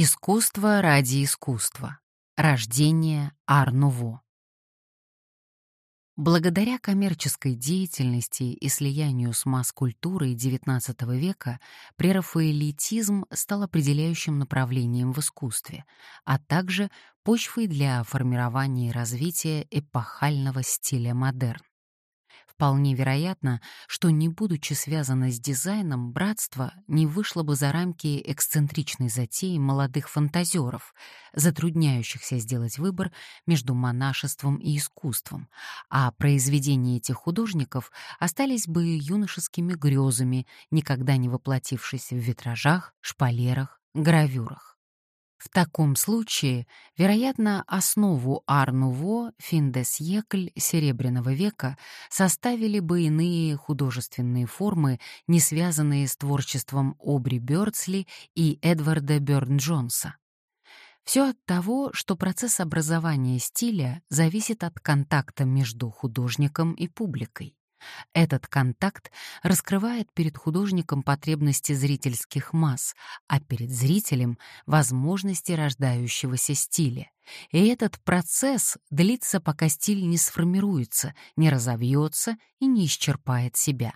Искусство ради искусства. Рождение Ар-Нуво. Благодаря коммерческой деятельности и слиянию с масс-культурой XIX века прерафаэлитизм стал определяющим направлением в искусстве, а также почвой для формирования и развития эпохального стиля модерн. Вполне вероятно, что не будучи связано с дизайном, братство не вышло бы за рамки эксцентричной затеи молодых фантазеров, затрудняющихся сделать выбор между монашеством и искусством, а произведения этих художников остались бы юношескими грезами, никогда не воплотившись в витражах, шпалерах, гравюрах. В таком случае, вероятно, основу Ар-Нуво, Фин-де-Сьекль Серебряного века составили бы иные художественные формы, не связанные с творчеством Обри Бёрдсли и Эдварда Бёрн-Джонса. Все от того, что процесс образования стиля зависит от контакта между художником и публикой. Этот контакт раскрывает перед художником потребности зрительских масс, а перед зрителем — возможности рождающегося стиля. И этот процесс длится, пока стиль не сформируется, не разовьется и не исчерпает себя.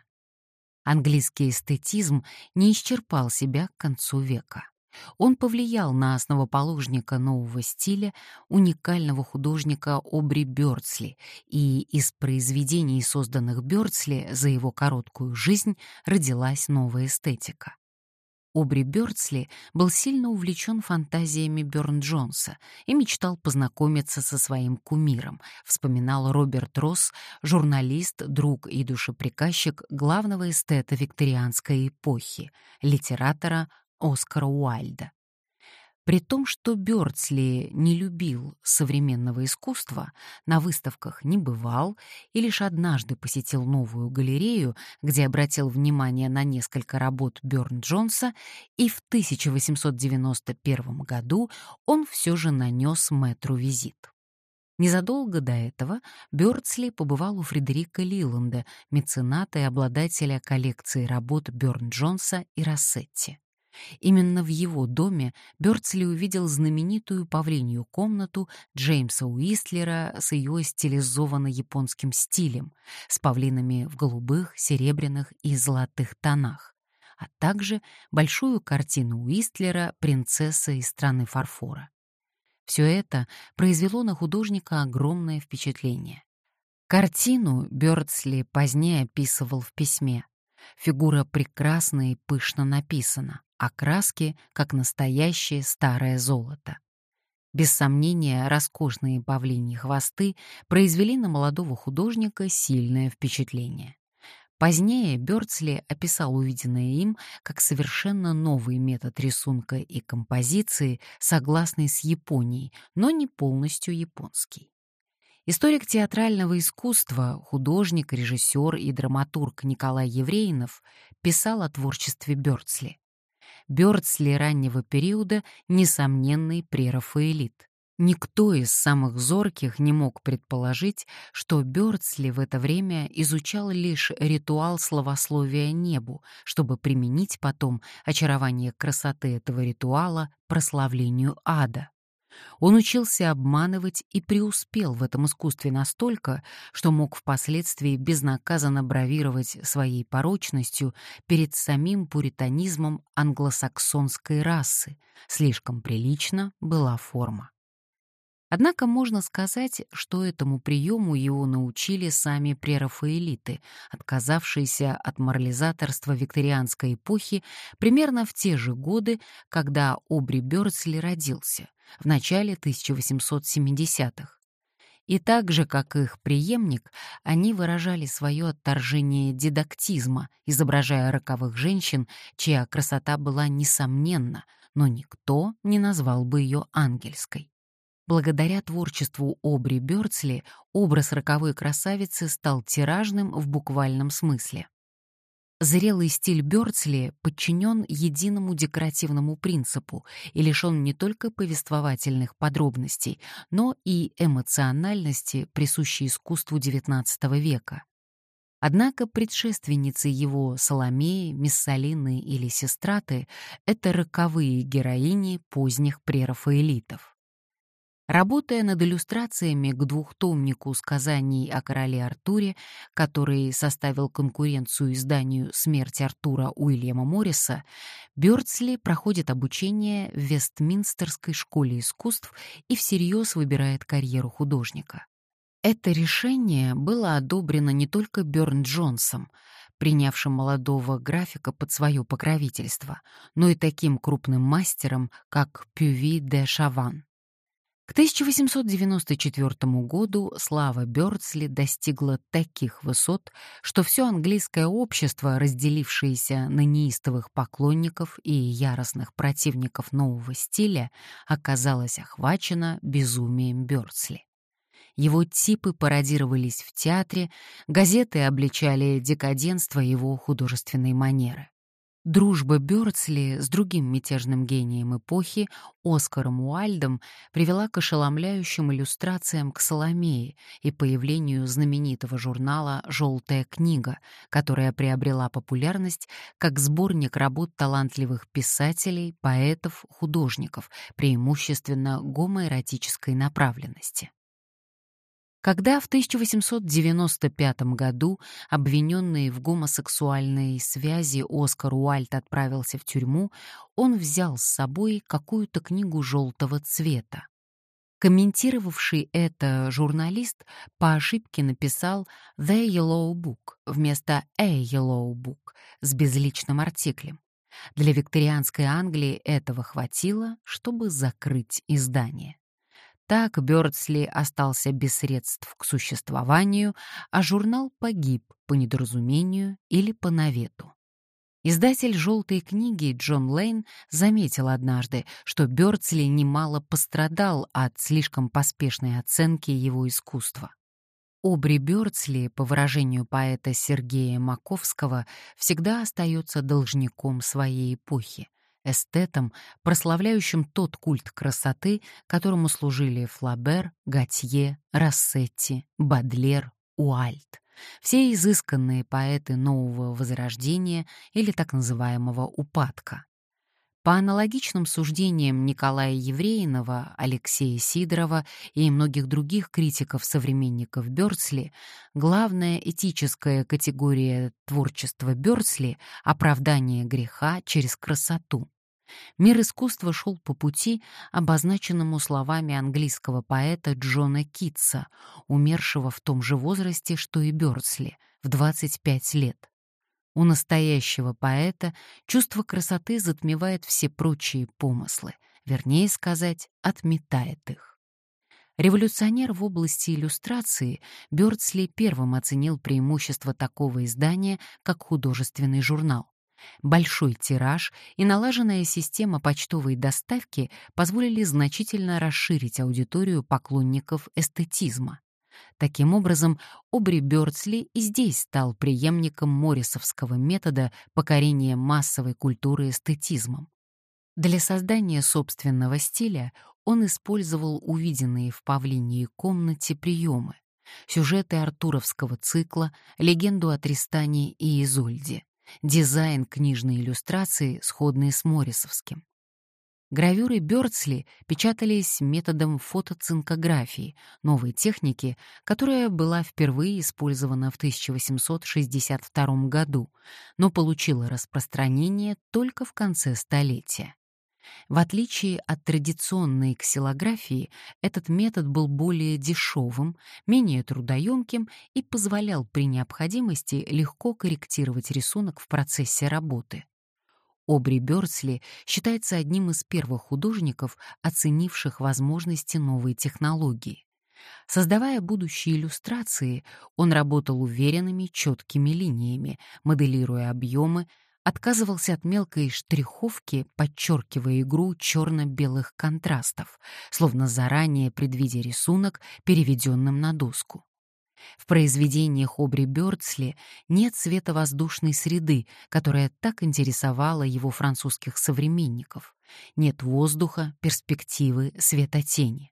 Английский эстетизм не исчерпал себя к концу века. Он повлиял на основоположника нового стиля, уникального художника Обри Бёрдсли, и из произведений, созданных Бёрдсли за его короткую жизнь, родилась новая эстетика. Обри Бёрдсли был сильно увлечен фантазиями Бёрн-Джонса и мечтал познакомиться со своим кумиром, вспоминал Роберт Росс, журналист, друг и душеприказчик главного эстета викторианской эпохи, литератора Оскара Уайльда. При том, что Бёрдсли не любил современного искусства, на выставках не бывал и лишь однажды посетил новую галерею, где обратил внимание на несколько работ Бёрн-Джонса, и в 1891 году он все же нанес Мэтру визит. Незадолго до этого Бёрдсли побывал у Фредерика Лиланда, мецената и обладателя коллекции работ Бёрн-Джонса и Рассетти. Именно в его доме Бёрдсли увидел знаменитую павлинью комнату Джеймса Уистлера с ее стилизованно японским стилем, с павлинами в голубых, серебряных и золотых тонах, а также большую картину Уистлера «Принцесса из страны фарфора». Все это произвело на художника огромное впечатление. Картину Бёрдсли позднее описывал в письме. Фигура прекрасна и пышно написана а краски как настоящее старое золото. Без сомнения, роскошные павлиньи хвосты произвели на молодого художника сильное впечатление. Позднее Бёрдсли описал увиденное им как совершенно новый метод рисунка и композиции, согласный с Японией, но не полностью японский. Историк театрального искусства, художник, режиссер и драматург Николай Евреинов писал о творчестве Бёрдсли. Бёрдсли раннего периода — несомненный прерафаэлит. Никто из самых зорких не мог предположить, что Бёрдсли в это время изучал лишь ритуал словословия небу, чтобы применить потом очарование красоты этого ритуала прославлению ада. Он учился обманывать и преуспел в этом искусстве настолько, что мог впоследствии безнаказанно бравировать своей порочностью перед самим пуританизмом англосаксонской расы. Слишком прилично была форма. Однако можно сказать, что этому приему его научили сами прерафаэлиты, отказавшиеся от морализаторства викторианской эпохи примерно в те же годы, когда Обри Бёрдсли родился, в начале 1870-х. И так же, как их преемник, они выражали свое отторжение дидактизма, изображая роковых женщин, чья красота была несомненна, но никто не назвал бы ее ангельской. Благодаря творчеству Обри Бёрдсли образ роковой красавицы стал тиражным в буквальном смысле. Зрелый стиль Бёрдсли подчинен единому декоративному принципу и лишен не только повествовательных подробностей, но и эмоциональности, присущей искусству XIX века. Однако предшественницы его Соломеи, Миссалины или Сестраты — это роковые героини поздних прерафаэлитов. Работая над иллюстрациями к двухтомнику сказаний о короле Артуре, который составил конкуренцию изданию «Смерть Артура» Уильяма Морриса, Бёрдсли проходит обучение в Вестминстерской школе искусств и всерьез выбирает карьеру художника. Это решение было одобрено не только Бёрн Джонсом, принявшим молодого графика под свое покровительство, но и таким крупным мастером, как Пюви де Шаван. К 1894 году слава Бёрдсли достигла таких высот, что все английское общество, разделившееся на неистовых поклонников и яростных противников нового стиля, оказалось охвачено безумием Бёрдсли его типы пародировались в театре, газеты обличали декаденство его художественной манеры. Дружба Бёрдсли с другим мятежным гением эпохи, Оскаром Уальдом, привела к ошеломляющим иллюстрациям к Соломее и появлению знаменитого журнала «Желтая книга», которая приобрела популярность как сборник работ талантливых писателей, поэтов, художников, преимущественно гомоэротической направленности. Когда в 1895 году обвиненный в гомосексуальной связи Оскар Уальт отправился в тюрьму, он взял с собой какую-то книгу желтого цвета. Комментировавший это журналист по ошибке написал «The Yellow Book» вместо «A Yellow Book» с безличным артиклем. Для викторианской Англии этого хватило, чтобы закрыть издание. Так Бёрдсли остался без средств к существованию, а журнал погиб по недоразумению или по навету. Издатель «Желтой книги» Джон Лейн заметил однажды, что Бёрдсли немало пострадал от слишком поспешной оценки его искусства. Обри Бёрдсли, по выражению поэта Сергея Маковского, всегда остается должником своей эпохи эстетом, прославляющим тот культ красоты, которому служили Флабер, Готье, Рассетти, Бадлер, Уальт. Все изысканные поэты нового возрождения или так называемого упадка. По аналогичным суждениям Николая Евреинова, Алексея Сидорова и многих других критиков-современников Бёрдсли, главная этическая категория творчества Бёрдсли — оправдание греха через красоту. Мир искусства шел по пути, обозначенному словами английского поэта Джона Китса, умершего в том же возрасте, что и Бёрдсли, в 25 лет. У настоящего поэта чувство красоты затмевает все прочие помыслы, вернее сказать, отметает их. Революционер в области иллюстрации Бёрдсли первым оценил преимущество такого издания, как художественный журнал. Большой тираж и налаженная система почтовой доставки позволили значительно расширить аудиторию поклонников эстетизма. Таким образом, Обри Бёрдсли и здесь стал преемником моррисовского метода покорения массовой культуры эстетизмом. Для создания собственного стиля он использовал увиденные в павлинии комнате приемы, сюжеты артуровского цикла, легенду о Тристане и Изольде, дизайн книжной иллюстрации, сходный с моррисовским. Гравюры Бёрдсли печатались методом фотоцинкографии, новой техники, которая была впервые использована в 1862 году, но получила распространение только в конце столетия. В отличие от традиционной ксилографии, этот метод был более дешевым, менее трудоемким и позволял при необходимости легко корректировать рисунок в процессе работы. Обри Бёрдсли считается одним из первых художников, оценивших возможности новой технологии. Создавая будущие иллюстрации, он работал уверенными, четкими линиями, моделируя объемы, отказывался от мелкой штриховки, подчеркивая игру черно-белых контрастов, словно заранее предвидя рисунок, переведенным на доску. В произведениях Обри Бёрдсли нет световоздушной среды, которая так интересовала его французских современников. Нет воздуха, перспективы, светотени.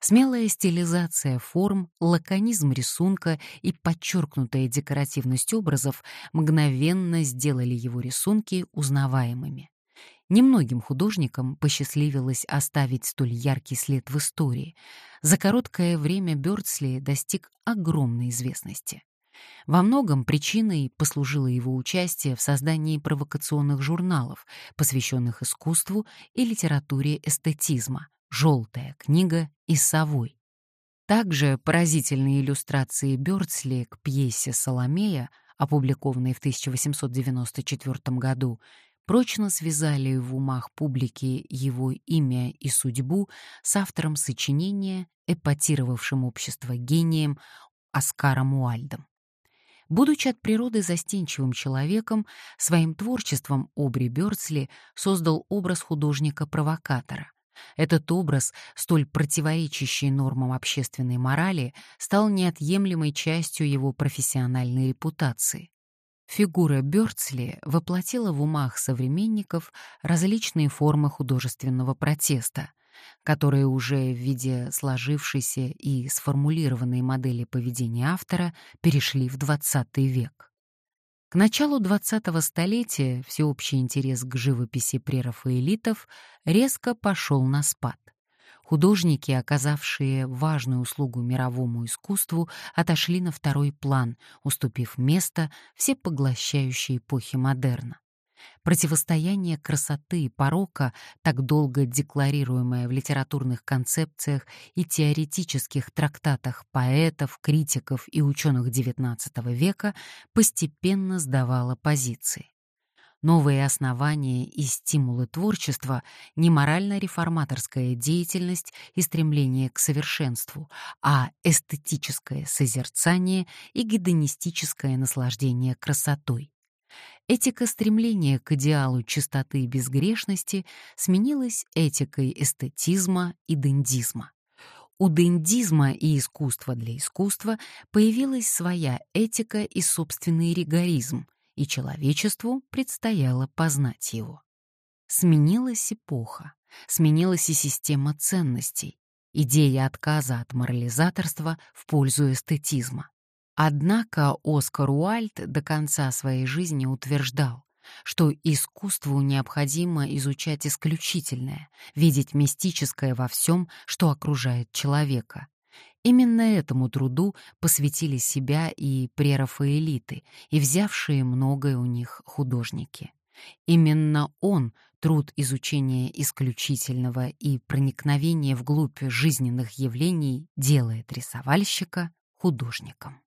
Смелая стилизация форм, лаконизм рисунка и подчеркнутая декоративность образов мгновенно сделали его рисунки узнаваемыми. Немногим художникам посчастливилось оставить столь яркий след в истории. За короткое время Бёрдсли достиг огромной известности. Во многом причиной послужило его участие в создании провокационных журналов, посвященных искусству и литературе эстетизма «Желтая книга» и «Совой». Также поразительные иллюстрации Бёрдсли к пьесе «Соломея», опубликованной в 1894 году, прочно связали в умах публики его имя и судьбу с автором сочинения, эпатировавшим общество гением Оскаром Уальдом. Будучи от природы застенчивым человеком, своим творчеством Обри Бёрдсли создал образ художника-провокатора. Этот образ, столь противоречащий нормам общественной морали, стал неотъемлемой частью его профессиональной репутации. Фигура Бёрдсли воплотила в умах современников различные формы художественного протеста, которые уже в виде сложившейся и сформулированной модели поведения автора перешли в XX век. К началу XX столетия всеобщий интерес к живописи прерафаэлитов резко пошел на спад. Художники, оказавшие важную услугу мировому искусству, отошли на второй план, уступив место всепоглощающей эпохе модерна. Противостояние красоты и порока, так долго декларируемое в литературных концепциях и теоретических трактатах поэтов, критиков и ученых XIX века, постепенно сдавало позиции. Новые основания и стимулы творчества — не морально-реформаторская деятельность и стремление к совершенству, а эстетическое созерцание и гедонистическое наслаждение красотой. Этика стремления к идеалу чистоты и безгрешности сменилась этикой эстетизма и дендизма. У дендизма и искусства для искусства появилась своя этика и собственный ригоризм, и человечеству предстояло познать его. Сменилась эпоха, сменилась и система ценностей, идея отказа от морализаторства в пользу эстетизма. Однако Оскар Уальд до конца своей жизни утверждал, что искусству необходимо изучать исключительное, видеть мистическое во всем, что окружает человека. Именно этому труду посвятили себя и прерафаэлиты, и взявшие многое у них художники. Именно он, труд изучения исключительного и проникновения вглубь жизненных явлений, делает рисовальщика художником.